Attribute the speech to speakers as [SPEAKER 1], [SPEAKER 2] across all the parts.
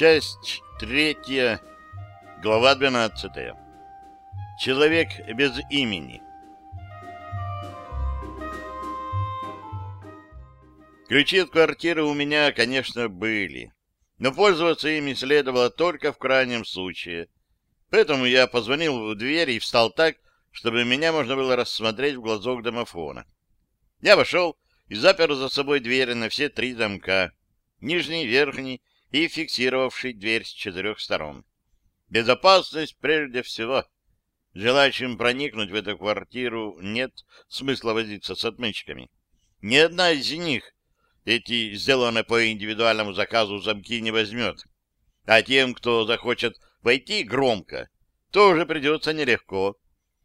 [SPEAKER 1] Часть третья, глава двенадцатая. Человек без имени. Ключи от квартиры у меня, конечно, были, но пользоваться ими следовало только в крайнем случае. Поэтому я позвонил в дверь и встал так, чтобы меня можно было рассмотреть в глазок домофона. Я вошел и запер за собой двери на все три замка, нижний, верхний и фиксировавший дверь с четырех сторон. Безопасность прежде всего. Желающим проникнуть в эту квартиру нет смысла возиться с отмычками. Ни одна из них эти сделанные по индивидуальному заказу замки не возьмет. А тем, кто захочет войти громко, тоже придется нелегко.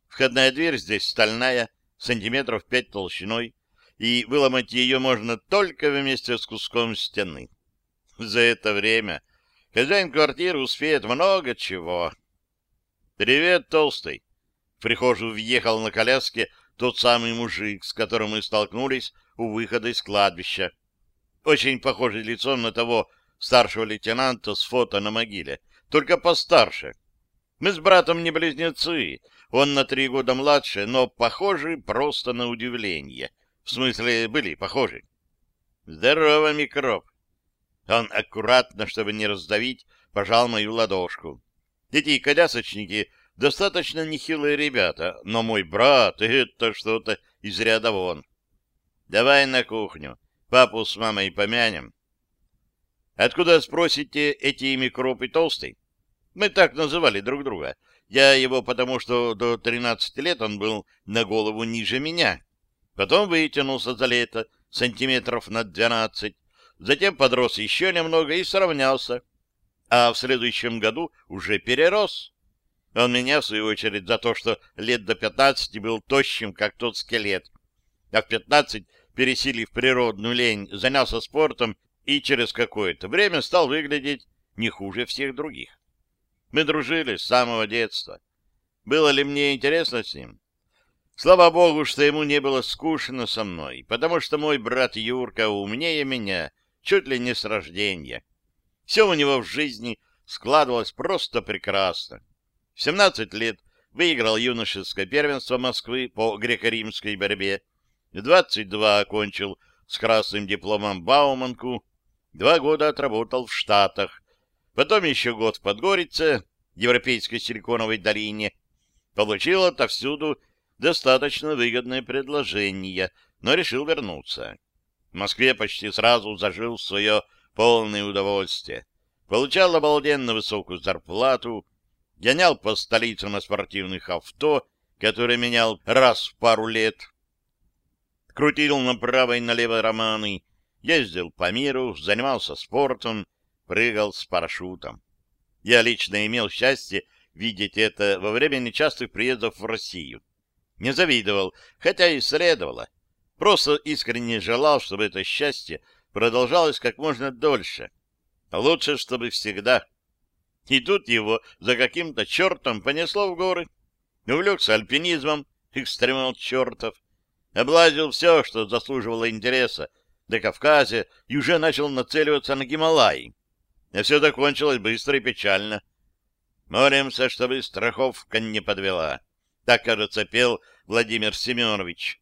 [SPEAKER 1] Входная дверь здесь стальная, сантиметров пять толщиной, и выломать ее можно только вместе с куском стены. За это время хозяин квартиры успеет много чего. «Привет, толстый!» В прихожую въехал на коляске тот самый мужик, с которым мы столкнулись у выхода из кладбища. Очень похожий лицом на того старшего лейтенанта с фото на могиле, только постарше. Мы с братом не близнецы, он на три года младше, но похожи просто на удивление. В смысле, были похожи. Здорово, микроб. Он аккуратно, чтобы не раздавить, пожал мою ладошку. Эти колясочники достаточно нехилые ребята, но мой брат — это что-то из ряда вон. Давай на кухню, папу с мамой помянем. Откуда, спросите, эти микробы толстый? Мы так называли друг друга. Я его потому, что до 13 лет он был на голову ниже меня. Потом вытянулся за лето сантиметров на 12, затем подрос еще немного и сравнялся, а в следующем году уже перерос. Он меня, в свою очередь, за то, что лет до 15 был тощим, как тот скелет, а в 15, пересилив природную лень, занялся спортом и через какое-то время стал выглядеть не хуже всех других. Мы дружили с самого детства. Было ли мне интересно с ним? Слава богу, что ему не было скучно со мной, потому что мой брат Юрка умнее меня — чуть ли не с рождения. Все у него в жизни складывалось просто прекрасно. В 17 лет выиграл юношеское первенство Москвы по греко-римской борьбе. В 22 окончил с красным дипломом Бауманку. Два года отработал в Штатах. Потом еще год в Подгорице, Европейской силиконовой долине. Получил отовсюду достаточно выгодное предложение, но решил вернуться. В Москве почти сразу зажил свое полное удовольствие. Получал обалденно высокую зарплату, гонял по столице на спортивных авто, которые менял раз в пару лет, крутил направо и налево романы, ездил по миру, занимался спортом, прыгал с парашютом. Я лично имел счастье видеть это во время нечастых приездов в Россию. Не завидовал, хотя и следовало. Просто искренне желал, чтобы это счастье продолжалось как можно дольше. Лучше, чтобы всегда. И тут его за каким-то чертом понесло в горы. Увлекся альпинизмом, экстремал чертов. Облазил все, что заслуживало интереса, до Кавказа, и уже начал нацеливаться на Гималаи. А все закончилось быстро и печально. Молимся, чтобы страховка не подвела. Так, кажется, пел Владимир Семенович.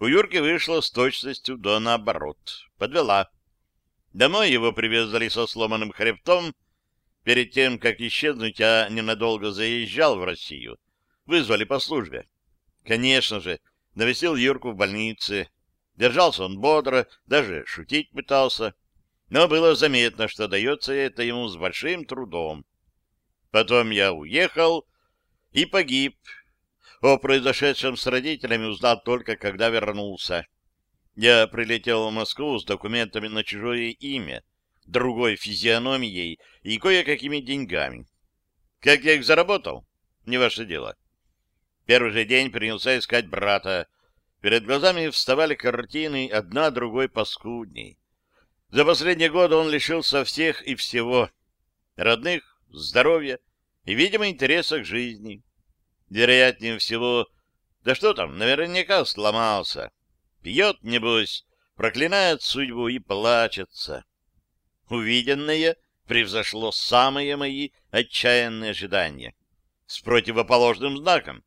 [SPEAKER 1] У Юрки вышло с точностью до наоборот. Подвела. Домой его привезли со сломанным хребтом. Перед тем, как исчезнуть, я ненадолго заезжал в Россию. Вызвали по службе. Конечно же, навестил Юрку в больнице. Держался он бодро, даже шутить пытался. Но было заметно, что дается это ему с большим трудом. Потом я уехал и погиб о произошедшем с родителями узнал только, когда вернулся. Я прилетел в Москву с документами на чужое имя, другой физиономией и кое-какими деньгами. Как я их заработал? Не ваше дело. Первый же день принялся искать брата. Перед глазами вставали картины, одна другой паскудней. За последние годы он лишился всех и всего. Родных, здоровья и, видимо, интереса к жизни. Вероятнее всего, да что там, наверняка сломался. Пьет, небось, проклинает судьбу и плачется. Увиденное превзошло самые мои отчаянные ожидания. С противоположным знаком.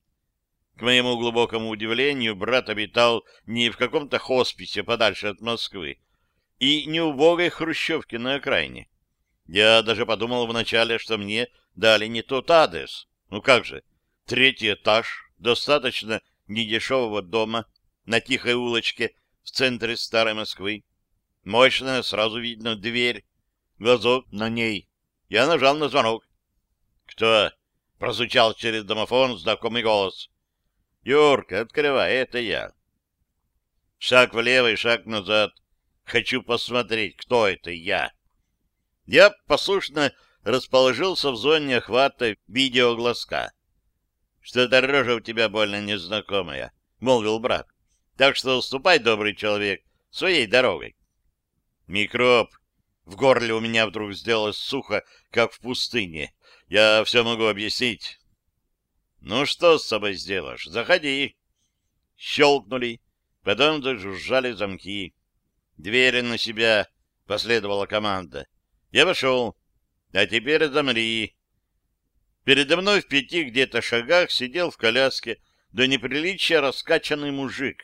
[SPEAKER 1] К моему глубокому удивлению, брат обитал не в каком-то хосписе подальше от Москвы и не убогой хрущевке на окраине. Я даже подумал вначале, что мне дали не тот адрес. Ну как же, третий этаж, достаточно недешевого дома на тихой улочке в центре старой Москвы. Мощная, сразу видно, дверь, глазок на ней. Я нажал на звонок. «Кто?» — прозвучал через домофон знакомый голос. «Юрка, открывай, это я». Шаг влево и шаг назад. Хочу посмотреть, кто это я. Я послушно расположился в зоне охвата видеоглазка. «Что-то рожа у тебя больно незнакомая», — молвил брат. «Так что ступай, добрый человек, своей дорогой». «Микроб!» В горле у меня вдруг сделалось сухо, как в пустыне. Я все могу объяснить. «Ну что с собой сделаешь? Заходи!» Щелкнули, потом зажужжали замки. «Двери на себя!» — последовала команда. Я вошел. «А теперь замри!» Передо мной в пяти где-то шагах сидел в коляске до неприличия раскачанный мужик.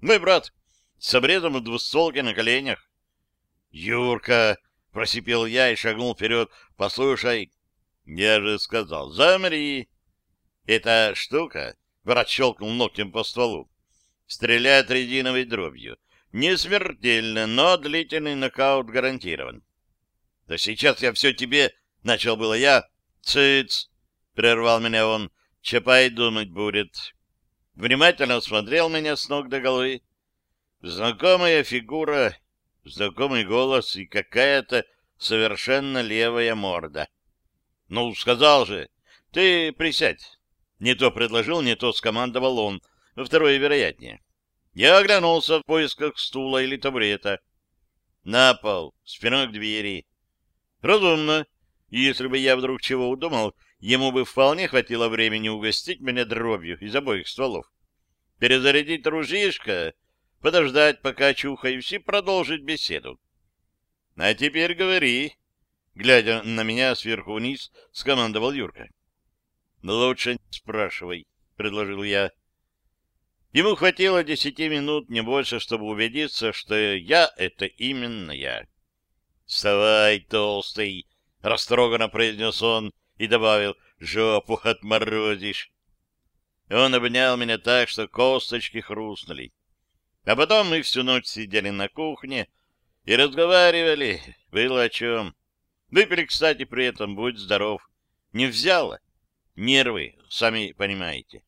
[SPEAKER 1] Мой брат с обрезом в двустволке на коленях. «Юрка!» — просипел я и шагнул вперед. «Послушай!» «Я же сказал, замри!» «Эта штука...» — брат щелкнул ногтем по стволу. «Стреляет резиновой дробью. Не смертельно, но длительный нокаут гарантирован». «Да сейчас я все тебе...» — начал было я. «Цыц!» — прервал меня он. «Чапай думать будет». Внимательно осмотрел меня с ног до головы. Знакомая фигура знакомый голос и какая-то совершенно левая морда. «Ну, сказал же, ты присядь». Не то предложил, не то скомандовал он, второе вероятнее. Я оглянулся в поисках стула или табурета. На пол, спиной к двери. Разумно. Если бы я вдруг чего удумал, ему бы вполне хватило времени угостить меня дробью из обоих стволов. Перезарядить ружьишко подождать, пока чухаюсь, и продолжить беседу. — А теперь говори, — глядя на меня сверху вниз, скомандовал Юрка. — Лучше не спрашивай, — предложил я. Ему хватило десяти минут, не больше, чтобы убедиться, что я — это именно я. — Вставай, толстый, — растроганно произнес он и добавил, — жопу отморозишь. Он обнял меня так, что косточки хрустнули. А потом мы всю ночь сидели на кухне и разговаривали, было о чем. Выпили, кстати, при этом, будь здоров. Не взяло. Нервы, сами понимаете.